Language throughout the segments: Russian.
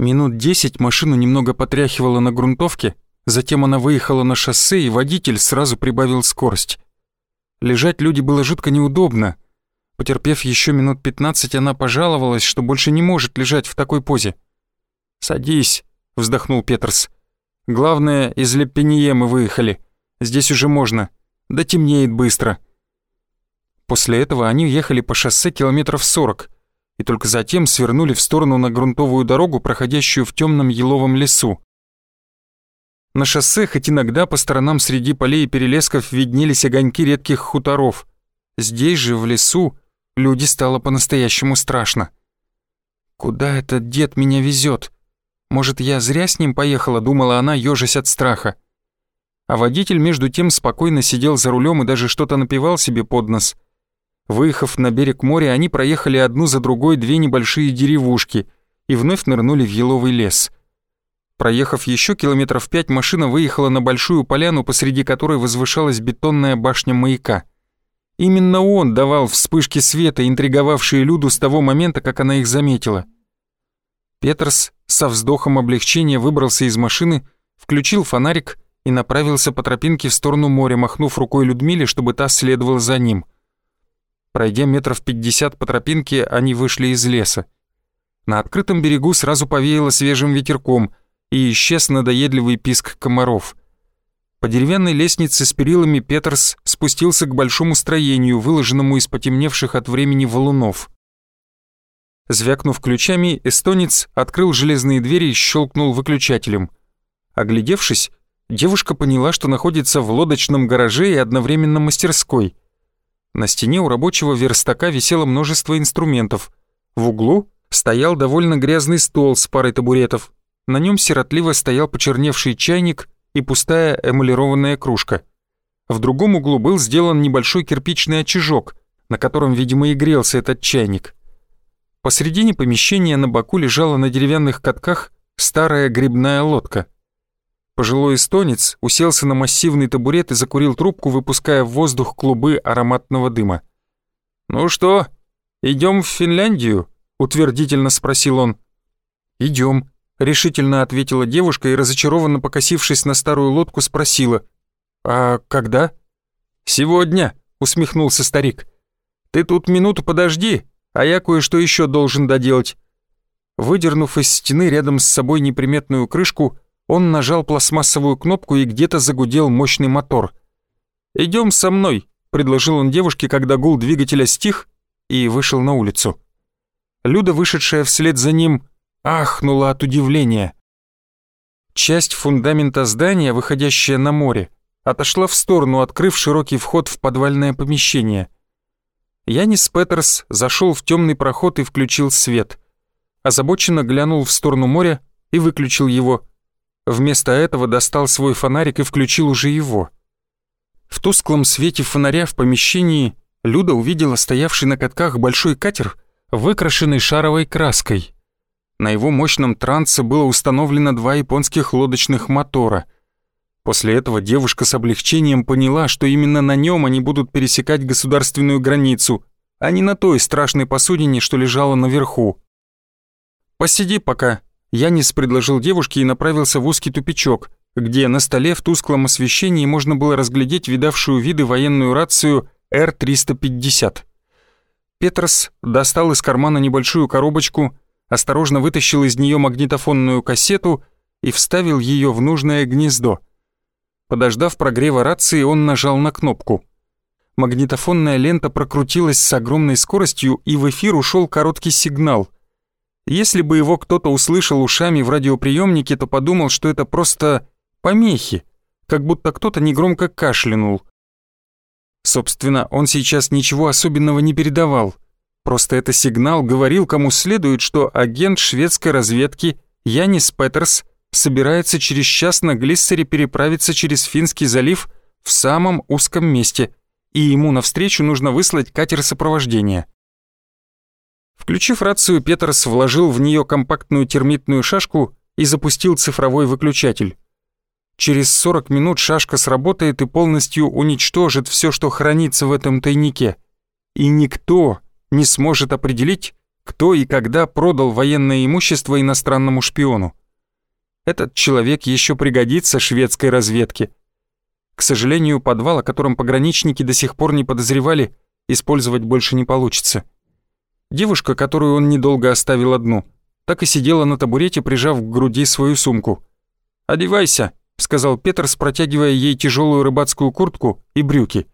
Минут десять машину немного потряхивало на грунтовке, затем она выехала на шоссе, и водитель сразу прибавил скорость. Лежать люди было жутко неудобно. Потерпев еще минут пятнадцать, она пожаловалась, что больше не может лежать в такой позе. «Садись», — вздохнул Петерс. «Главное, из Лепенье мы выехали. Здесь уже можно. Да темнеет быстро». После этого они ехали по шоссе километров сорок и только затем свернули в сторону на грунтовую дорогу, проходящую в темном еловом лесу. На шоссе хоть иногда по сторонам среди полей и перелесков виднелись огоньки редких хуторов. Здесь же, в лесу, люди стало по-настоящему страшно. «Куда этот дед меня везет? Может, я зря с ним поехала?» — думала она, ёжась от страха. А водитель между тем спокойно сидел за рулем и даже что-то напевал себе под нос — Выехав на берег моря, они проехали одну за другой две небольшие деревушки и вновь нырнули в еловый лес. Проехав еще километров пять, машина выехала на большую поляну, посреди которой возвышалась бетонная башня маяка. Именно он давал вспышки света, интриговавшие Люду с того момента, как она их заметила. Петерс со вздохом облегчения выбрался из машины, включил фонарик и направился по тропинке в сторону моря, махнув рукой Людмиле, чтобы та следовала за ним – Пройдя метров пятьдесят по тропинке, они вышли из леса. На открытом берегу сразу повеяло свежим ветерком и исчез надоедливый писк комаров. По деревянной лестнице с перилами Петерс спустился к большому строению, выложенному из потемневших от времени валунов. Звякнув ключами, эстонец открыл железные двери и щелкнул выключателем. Оглядевшись, девушка поняла, что находится в лодочном гараже и одновременно мастерской. На стене у рабочего верстака висело множество инструментов. В углу стоял довольно грязный стол с парой табуретов. На нем сиротливо стоял почерневший чайник и пустая эмалированная кружка. В другом углу был сделан небольшой кирпичный очажок, на котором, видимо, и грелся этот чайник. Посредине помещения на боку лежала на деревянных катках старая грибная лодка — Пожилой эстонец уселся на массивный табурет и закурил трубку, выпуская в воздух клубы ароматного дыма. «Ну что, идем в Финляндию?» — утвердительно спросил он. «Идем», — решительно ответила девушка и, разочарованно покосившись на старую лодку, спросила. «А когда?» «Сегодня», — усмехнулся старик. «Ты тут минуту подожди, а я кое-что еще должен доделать». Выдернув из стены рядом с собой неприметную крышку, он нажал пластмассовую кнопку и где-то загудел мощный мотор. «Идем со мной», — предложил он девушке, когда гул двигателя стих и вышел на улицу. Люда, вышедшая вслед за ним, ахнула от удивления. Часть фундамента здания, выходящая на море, отошла в сторону, открыв широкий вход в подвальное помещение. Янис Петерс зашел в темный проход и включил свет. Озабоченно глянул в сторону моря и выключил его, Вместо этого достал свой фонарик и включил уже его. В тусклом свете фонаря в помещении Люда увидела стоявший на катках большой катер, выкрашенный шаровой краской. На его мощном трансе было установлено два японских лодочных мотора. После этого девушка с облегчением поняла, что именно на нем они будут пересекать государственную границу, а не на той страшной посудине, что лежала наверху. «Посиди пока», Янис предложил девушке и направился в узкий тупичок, где на столе в тусклом освещении можно было разглядеть видавшую виды военную рацию Р-350. Петрос достал из кармана небольшую коробочку, осторожно вытащил из нее магнитофонную кассету и вставил ее в нужное гнездо. Подождав прогрева рации, он нажал на кнопку. Магнитофонная лента прокрутилась с огромной скоростью, и в эфир ушел короткий сигнал — если бы его кто-то услышал ушами в радиоприемнике, то подумал, что это просто помехи, как будто кто-то негромко кашлянул. Собственно, он сейчас ничего особенного не передавал. Просто это сигнал говорил кому следует, что агент шведской разведки Янис Петерс собирается через час на глиссере переправиться через Финский залив в самом узком месте, и ему навстречу нужно выслать катер сопровождения. Включив рацию, Петерс вложил в нее компактную термитную шашку и запустил цифровой выключатель. Через 40 минут шашка сработает и полностью уничтожит все, что хранится в этом тайнике. И никто не сможет определить, кто и когда продал военное имущество иностранному шпиону. Этот человек еще пригодится шведской разведке. К сожалению, подвал, о котором пограничники до сих пор не подозревали, использовать больше не получится. Девушка, которую он недолго оставил одну, так и сидела на табурете, прижав к груди свою сумку. «Одевайся», — сказал Петерс, протягивая ей тяжелую рыбацкую куртку и брюки,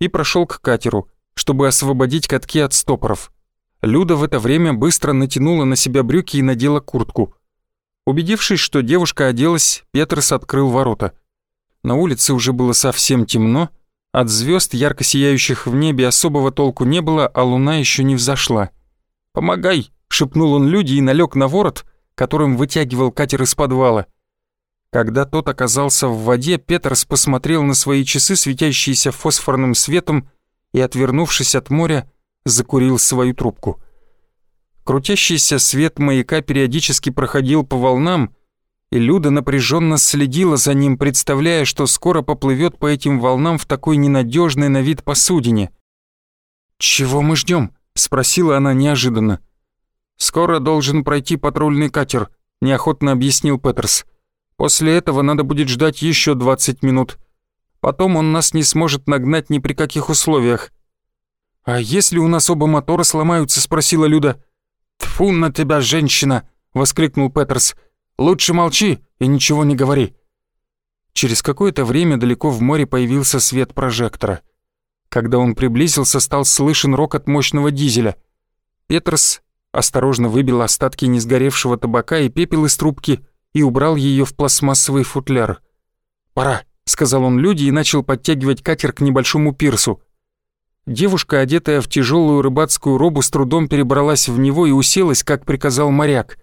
и прошел к катеру, чтобы освободить катки от стопоров. Люда в это время быстро натянула на себя брюки и надела куртку. Убедившись, что девушка оделась, Петерс открыл ворота. На улице уже было совсем темно, от звезд, ярко сияющих в небе, особого толку не было, а луна еще не взошла. «Помогай!» — шепнул он люди и налег на ворот, которым вытягивал катер из подвала. Когда тот оказался в воде, Петерс посмотрел на свои часы, светящиеся фосфорным светом, и, отвернувшись от моря, закурил свою трубку. Крутящийся свет маяка периодически проходил по волнам, и Люда напряженно следила за ним, представляя, что скоро поплывет по этим волнам в такой ненадежной на вид посудине. «Чего мы ждем? Спросила она неожиданно. «Скоро должен пройти патрульный катер», — неохотно объяснил Петерс. «После этого надо будет ждать еще 20 минут. Потом он нас не сможет нагнать ни при каких условиях». «А если у нас оба мотора сломаются?» — спросила Люда. «Тьфу на тебя, женщина!» — воскликнул Петерс. «Лучше молчи и ничего не говори». Через какое-то время далеко в море появился свет прожектора. Когда он приблизился, стал слышен рокот мощного дизеля. Петерс осторожно выбил остатки несгоревшего табака и пепел из трубки и убрал ее в пластмассовый футляр. «Пора», — сказал он люди и начал подтягивать катер к небольшому пирсу. Девушка, одетая в тяжелую рыбацкую робу, с трудом перебралась в него и уселась, как приказал моряк.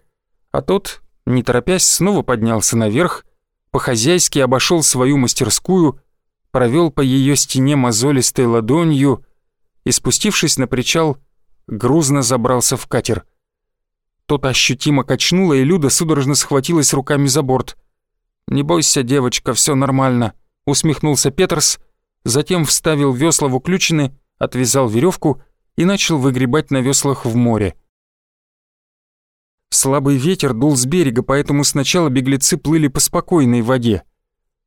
А тот, не торопясь, снова поднялся наверх, по-хозяйски обошел свою мастерскую, провел по ее стене мозолистой ладонью и, спустившись на причал, грузно забрался в катер. Тот ощутимо качнуло, и Люда судорожно схватилась руками за борт. «Не бойся, девочка, все нормально», — усмехнулся Петерс, затем вставил весла в уключины отвязал веревку и начал выгребать на веслах в море. Слабый ветер дул с берега, поэтому сначала беглецы плыли по спокойной воде.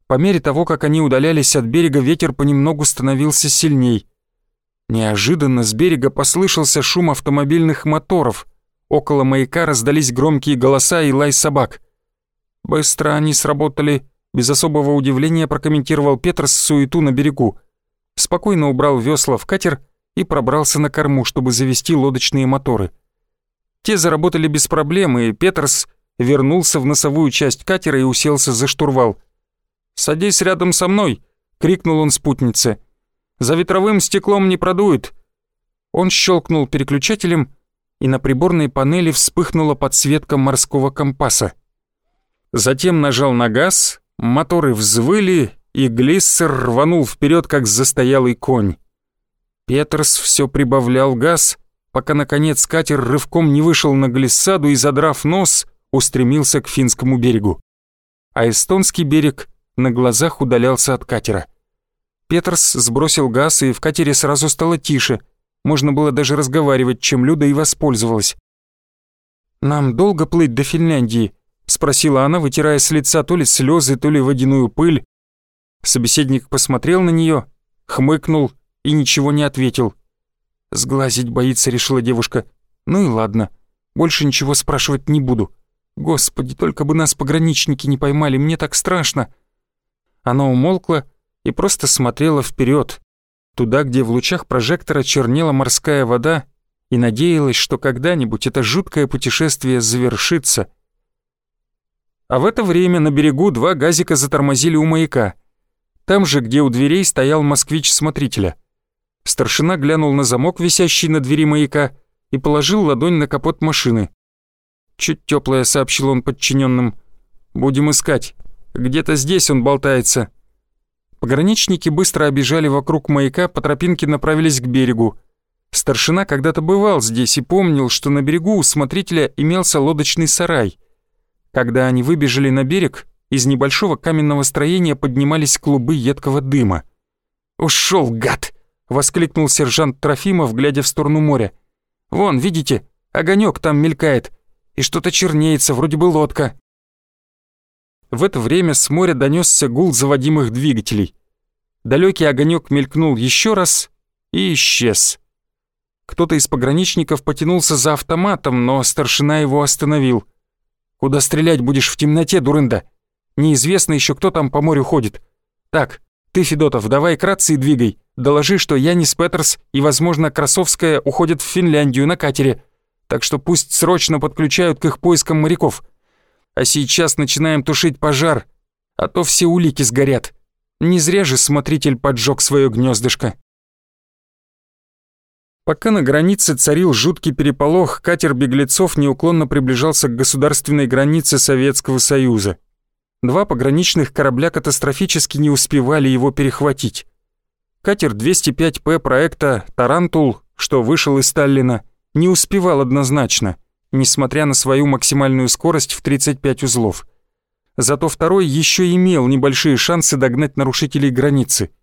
По мере того, как они удалялись от берега, ветер понемногу становился сильней. Неожиданно с берега послышался шум автомобильных моторов. Около маяка раздались громкие голоса и лай собак. «Быстро они сработали», — без особого удивления прокомментировал Петрос суету на берегу спокойно убрал весла в катер и пробрался на корму, чтобы завести лодочные моторы. Те заработали без проблем, и Петерс вернулся в носовую часть катера и уселся за штурвал. «Садись рядом со мной!» — крикнул он спутнице. «За ветровым стеклом не продует!» Он щелкнул переключателем, и на приборной панели вспыхнула подсветка морского компаса. Затем нажал на газ, моторы взвыли, и Глиссер рванул вперед, как застоялый конь. Петерс все прибавлял газ, пока, наконец, катер рывком не вышел на глиссаду и, задрав нос, устремился к финскому берегу. А эстонский берег на глазах удалялся от катера. Петерс сбросил газ, и в катере сразу стало тише. Можно было даже разговаривать, чем Люда и воспользовалась. «Нам долго плыть до Финляндии?» — спросила она, вытирая с лица то ли слезы, то ли водяную пыль. Собеседник посмотрел на нее, хмыкнул и ничего не ответил. «Сглазить боится», — решила девушка. «Ну и ладно, больше ничего спрашивать не буду. Господи, только бы нас пограничники не поймали, мне так страшно». Она умолкла и просто смотрела вперед, туда, где в лучах прожектора чернела морская вода, и надеялась, что когда-нибудь это жуткое путешествие завершится. А в это время на берегу два газика затормозили у маяка — там же, где у дверей стоял москвич смотрителя. Старшина глянул на замок, висящий на двери маяка, и положил ладонь на капот машины. «Чуть теплая, сообщил он подчиненным. «Будем искать. Где-то здесь он болтается». Пограничники быстро обежали вокруг маяка, по тропинке направились к берегу. Старшина когда-то бывал здесь и помнил, что на берегу у смотрителя имелся лодочный сарай. Когда они выбежали на берег, из небольшого каменного строения поднимались клубы едкого дыма. «Ушел, гад!» — воскликнул сержант Трофимов, глядя в сторону моря. «Вон, видите, Огонек там мелькает, и что-то чернеется, вроде бы лодка». В это время с моря донесся гул заводимых двигателей. Далекий огонек мелькнул еще раз и исчез. Кто-то из пограничников потянулся за автоматом, но старшина его остановил. «Куда стрелять будешь в темноте, дурында? Неизвестно еще, кто там по морю ходит. Так, ты, Федотов, давай к рации двигай. Доложи, что Янис Петерс и, возможно, Красовская уходят в Финляндию на катере. Так что пусть срочно подключают к их поискам моряков. А сейчас начинаем тушить пожар, а то все улики сгорят. Не зря же смотритель поджег свое гнездышко. Пока на границе царил жуткий переполох, катер беглецов неуклонно приближался к государственной границе Советского Союза. Два пограничных корабля катастрофически не успевали его перехватить. Катер 205П проекта «Тарантул», что вышел из Сталина, не успевал однозначно, несмотря на свою максимальную скорость в 35 узлов. Зато второй еще имел небольшие шансы догнать нарушителей границы –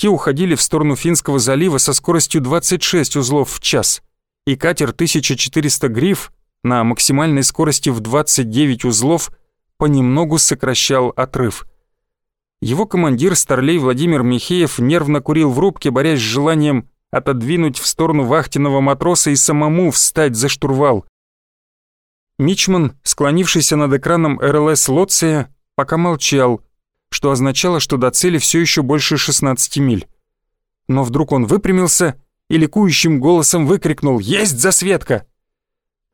те уходили в сторону Финского залива со скоростью 26 узлов в час, и катер 1400 гриф на максимальной скорости в 29 узлов понемногу сокращал отрыв. Его командир Старлей Владимир Михеев нервно курил в рубке, борясь с желанием отодвинуть в сторону вахтенного матроса и самому встать за штурвал. Мичман, склонившийся над экраном РЛС Лоция, пока молчал, что означало, что до цели все еще больше 16 миль. Но вдруг он выпрямился и ликующим голосом выкрикнул «Есть засветка!».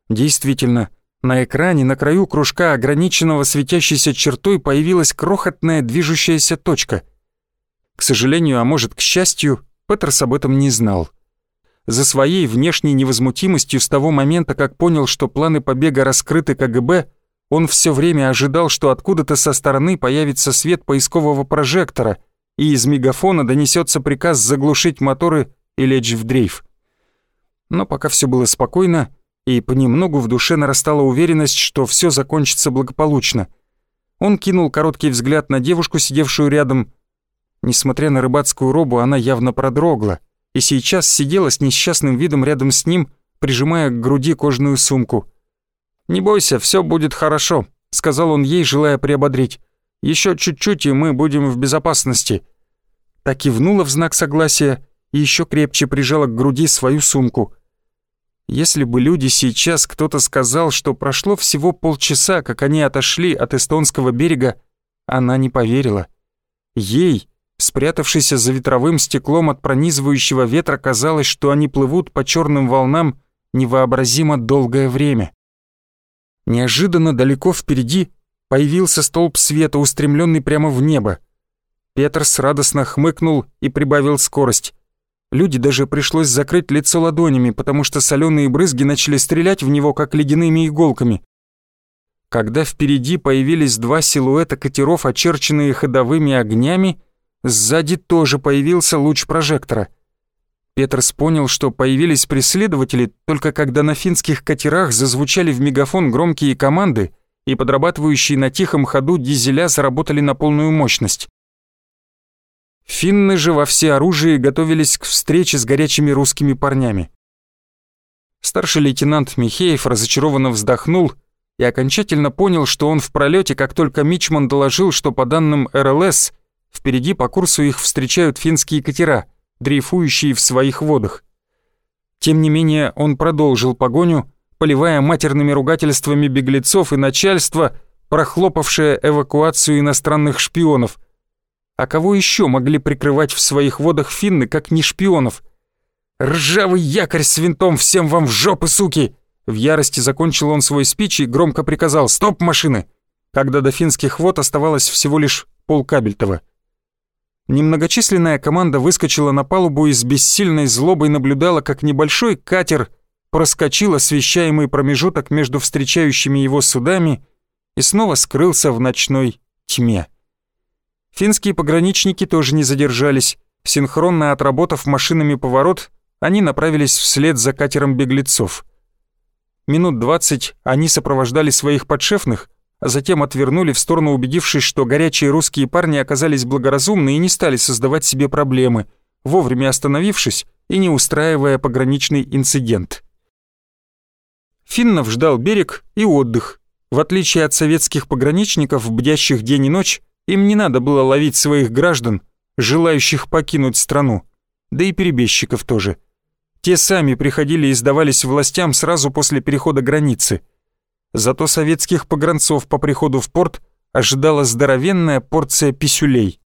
Действительно, на экране на краю кружка, ограниченного светящейся чертой, появилась крохотная движущаяся точка. К сожалению, а может, к счастью, Петерс об этом не знал. За своей внешней невозмутимостью с того момента, как понял, что планы побега раскрыты КГБ, он все время ожидал, что откуда-то со стороны появится свет поискового прожектора, и из мегафона донесется приказ заглушить моторы и лечь в дрейф. Но пока все было спокойно, и понемногу в душе нарастала уверенность, что все закончится благополучно. Он кинул короткий взгляд на девушку, сидевшую рядом. Несмотря на рыбацкую робу, она явно продрогла, и сейчас сидела с несчастным видом рядом с ним, прижимая к груди кожаную сумку — «Не бойся, все будет хорошо», — сказал он ей, желая приободрить. Еще чуть-чуть, и мы будем в безопасности». Так кивнула в знак согласия и еще крепче прижала к груди свою сумку. Если бы люди сейчас кто-то сказал, что прошло всего полчаса, как они отошли от эстонского берега, она не поверила. Ей, спрятавшейся за ветровым стеклом от пронизывающего ветра, казалось, что они плывут по черным волнам невообразимо долгое время. Неожиданно далеко впереди появился столб света, устремленный прямо в небо. Петерс радостно хмыкнул и прибавил скорость. Люди даже пришлось закрыть лицо ладонями, потому что соленые брызги начали стрелять в него, как ледяными иголками. Когда впереди появились два силуэта катеров, очерченные ходовыми огнями, сзади тоже появился луч прожектора. Петерс понял, что появились преследователи только когда на финских катерах зазвучали в мегафон громкие команды и подрабатывающие на тихом ходу дизеля заработали на полную мощность. Финны же во всеоружии готовились к встрече с горячими русскими парнями. Старший лейтенант Михеев разочарованно вздохнул и окончательно понял, что он в пролете, как только Мичман доложил, что по данным РЛС впереди по курсу их встречают финские катера — дрейфующие в своих водах. Тем не менее, он продолжил погоню, поливая матерными ругательствами беглецов и начальство, прохлопавшее эвакуацию иностранных шпионов. А кого еще могли прикрывать в своих водах финны, как не шпионов? «Ржавый якорь с винтом всем вам в жопы, суки!» В ярости закончил он свой спич и громко приказал «Стоп, машины!», когда до финских вод оставалось всего лишь полкабельтова. Немногочисленная команда выскочила на палубу и с бессильной злобой наблюдала, как небольшой катер проскочил освещаемый промежуток между встречающими его судами и снова скрылся в ночной тьме. Финские пограничники тоже не задержались. Синхронно отработав машинами поворот, они направились вслед за катером беглецов. Минут двадцать они сопровождали своих подшефных, затем отвернули в сторону, убедившись, что горячие русские парни оказались благоразумны и не стали создавать себе проблемы, вовремя остановившись и не устраивая пограничный инцидент. Финнов ждал берег и отдых. В отличие от советских пограничников, бдящих день и ночь, им не надо было ловить своих граждан, желающих покинуть страну, да и перебежчиков тоже. Те сами приходили и сдавались властям сразу после перехода границы. Зато советских погранцов по приходу в порт ожидала здоровенная порция писюлей.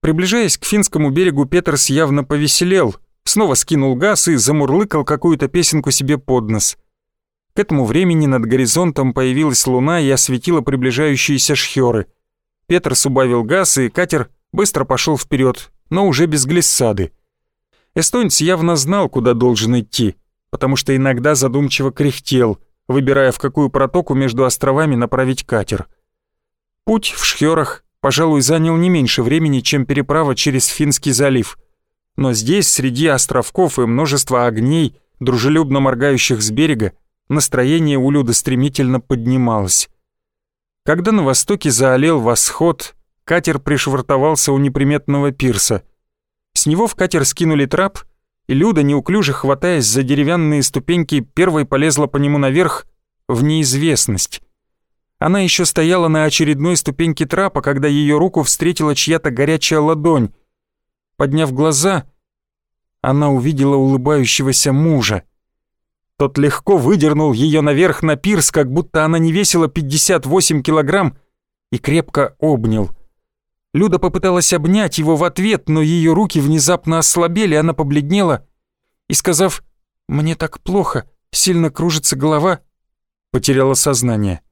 Приближаясь к финскому берегу, Петерс явно повеселел, снова скинул газ и замурлыкал какую-то песенку себе под нос. К этому времени над горизонтом появилась луна и осветила приближающиеся шхеры. Петерс убавил газ, и катер быстро пошел вперед, но уже без глиссады. Эстонец явно знал, куда должен идти, потому что иногда задумчиво кряхтел, выбирая, в какую протоку между островами направить катер. Путь в шхерах пожалуй, занял не меньше времени, чем переправа через Финский залив. Но здесь, среди островков и множества огней, дружелюбно моргающих с берега, настроение у Люда стремительно поднималось. Когда на востоке заолел восход, катер пришвартовался у неприметного пирса. С него в катер скинули трап, и Люда, неуклюже хватаясь за деревянные ступеньки, первой полезла по нему наверх в неизвестность. Она еще стояла на очередной ступеньке трапа, когда ее руку встретила чья-то горячая ладонь. Подняв глаза, она увидела улыбающегося мужа. Тот легко выдернул ее наверх на пирс, как будто она не весила 58 килограмм, и крепко обнял. Люда попыталась обнять его в ответ, но ее руки внезапно ослабели, она побледнела и, сказав «Мне так плохо, сильно кружится голова», потеряла сознание.